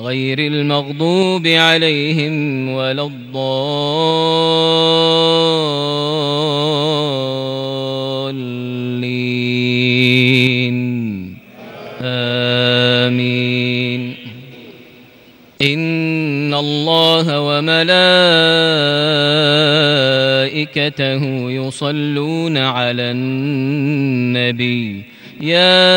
غير المغضوب عليهم ولا الضالين. آمين. إن الله وملائكته يصلون على النبي. يا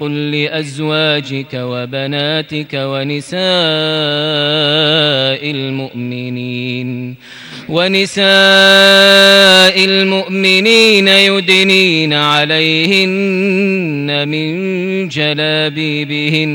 قل لأزواجك وبناتك ونساء المؤمنين. ونساء المؤمنين يدنين عليهن من جلابيبهن.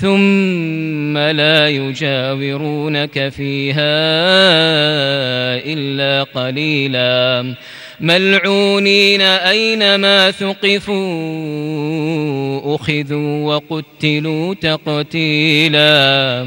ثم لا يجاورونك فيها إلا قليلا. ملعونين أينما ثقفوا أخذوا وقتلوا تقتيلا.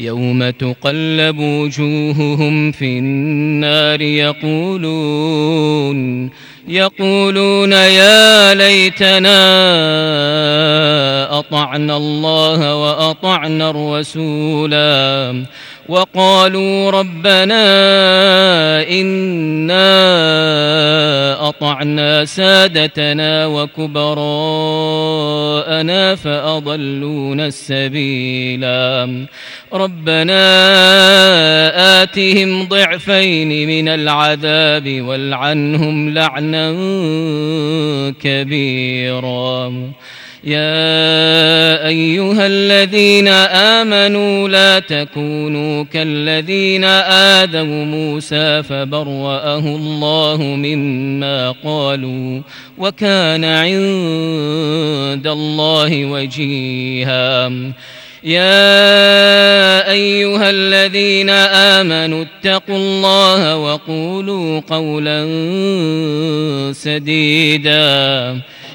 يوم تقلب وجوههم في النار يقولون يقولون يا ليتنا أطعنا الله وأطعنا الرسولا وقالوا ربنا إنا أطعنا سادتنا وكبراءنا فأضلون السبيلا. ربنا آتهم ضعفين من العذاب والعنهم لعنا كبيرا. يا أيها الذين آمنوا لا تكونوا كالذين آذوا موسى فبرأه الله مما قالوا وكان عند الله وجيها. يا أيها الذين آمنوا اتقوا الله وقولوا قولا سديدا.